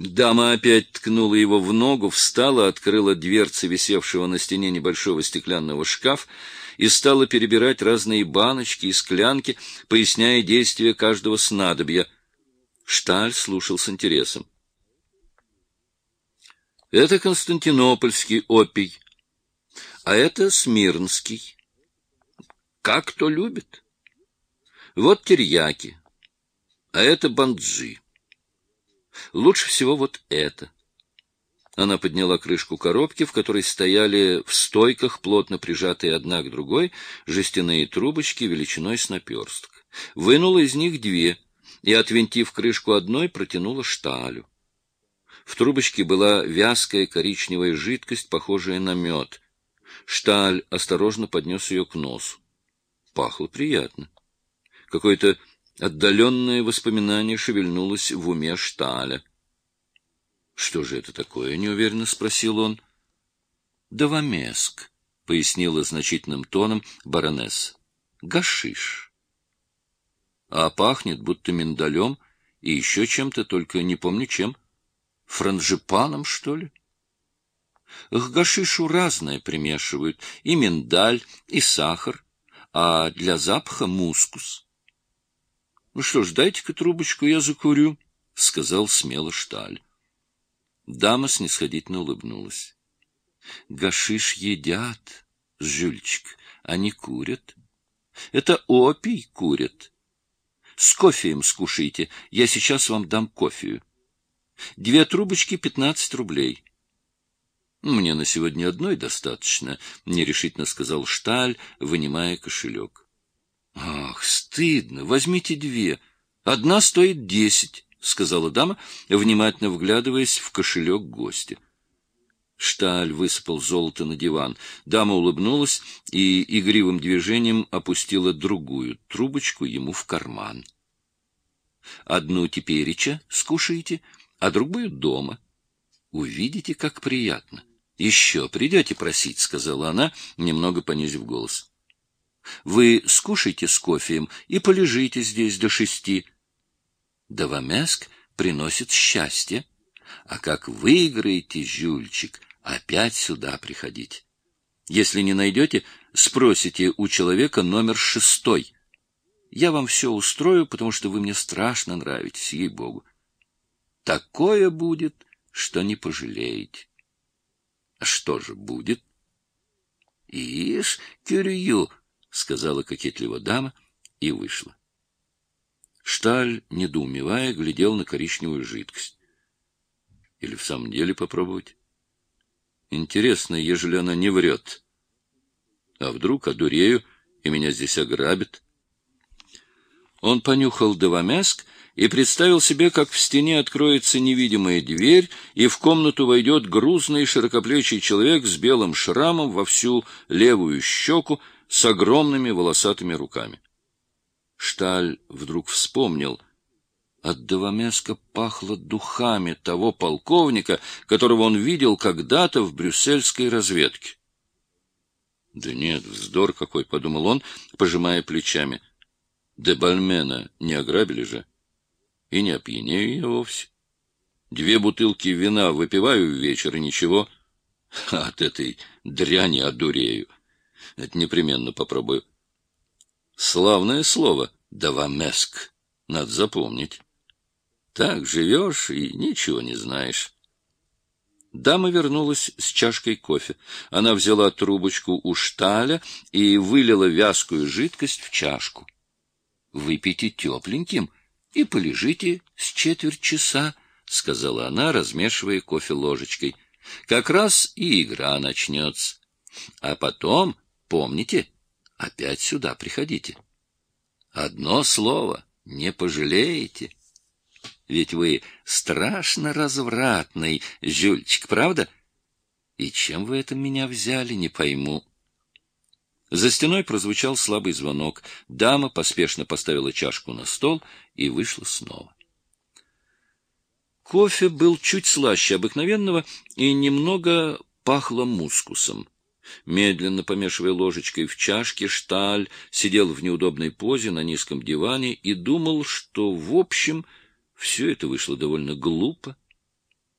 Дама опять ткнула его в ногу, встала, открыла дверцы висевшего на стене небольшого стеклянного шкафа и стала перебирать разные баночки и склянки, поясняя действие каждого снадобья. Шталь слушал с интересом. Это Константинопольский опий, а это Смирнский. Как кто любит. Вот терьяки, а это банджи. Лучше всего вот это. Она подняла крышку коробки, в которой стояли в стойках, плотно прижатые одна к другой, жестяные трубочки величиной с наперсток. Вынула из них две и, отвинтив крышку одной, протянула шталю. В трубочке была вязкая коричневая жидкость, похожая на мед. Шталь осторожно поднес ее к носу. Пахло приятно. Какое-то отдаленное воспоминание шевельнулось в уме Шталя. Что же это такое? неуверенно спросил он. Давамеск, пояснила значительным тоном баронесса. Гашиш. А пахнет будто миндалем и еще чем-то, только не помню чем. Франжипаном, что ли? К гашишу разное примешивают, и миндаль, и сахар, а для запаха мускус. — Ну что ж, дайте-ка трубочку, я закурю, — сказал смело Шталь. Дама снисходительно улыбнулась. — Гашиш едят, Жюльчик, они курят. Это опий курят. С кофеем скушайте, я сейчас вам дам кофею. Две трубочки — пятнадцать рублей. — Мне на сегодня одной достаточно, — нерешительно сказал Шталь, вынимая кошелек. — Ах, стыдно, возьмите две. Одна стоит десять. — сказала дама, внимательно вглядываясь в кошелек гостя. Шталь высыпал золото на диван. Дама улыбнулась и игривым движением опустила другую трубочку ему в карман. — Одну тепереча скушайте, а другую дома. Увидите, как приятно. — Еще придете просить, — сказала она, немного понизив голос. — Вы скушайте с кофеем и полежите здесь до шести. — Давамеск приносит счастье, а как выиграете, Жюльчик, опять сюда приходить. Если не найдете, спросите у человека номер шестой. Я вам все устрою, потому что вы мне страшно нравитесь, ей-богу. Такое будет, что не пожалеете. А что же будет? — Ишь, кюрью, — сказала кокетливо дама и вышла. Шталь, недоумевая, глядел на коричневую жидкость. Или в самом деле попробовать? Интересно, ежели она не врет. А вдруг одурею, и меня здесь ограбят? Он понюхал довомяск и представил себе, как в стене откроется невидимая дверь, и в комнату войдет грузный широкоплечий человек с белым шрамом во всю левую щеку с огромными волосатыми руками. Шталь вдруг вспомнил. От Довомеска пахло духами того полковника, которого он видел когда-то в брюссельской разведке. — Да нет, вздор какой, — подумал он, пожимая плечами. — Де Бальмена не ограбили же. И не опьянею я вовсе. Две бутылки вина выпиваю в вечер, и ничего. От этой дряни одурею. Это непременно попробую. Славное слово «давамеск». Надо запомнить. Так живешь и ничего не знаешь. Дама вернулась с чашкой кофе. Она взяла трубочку у шталя и вылила вязкую жидкость в чашку. — Выпейте тепленьким и полежите с четверть часа, — сказала она, размешивая кофе ложечкой. — Как раз и игра начнется. А потом, помните, опять сюда приходите. Одно слово — не пожалеете. Ведь вы страшно развратный, Жюльчик, правда? И чем вы это меня взяли, не пойму. За стеной прозвучал слабый звонок. Дама поспешно поставила чашку на стол и вышла снова. Кофе был чуть слаще обыкновенного и немного пахло мускусом. Медленно помешивая ложечкой в чашке, Шталь сидел в неудобной позе на низком диване и думал, что, в общем, все это вышло довольно глупо.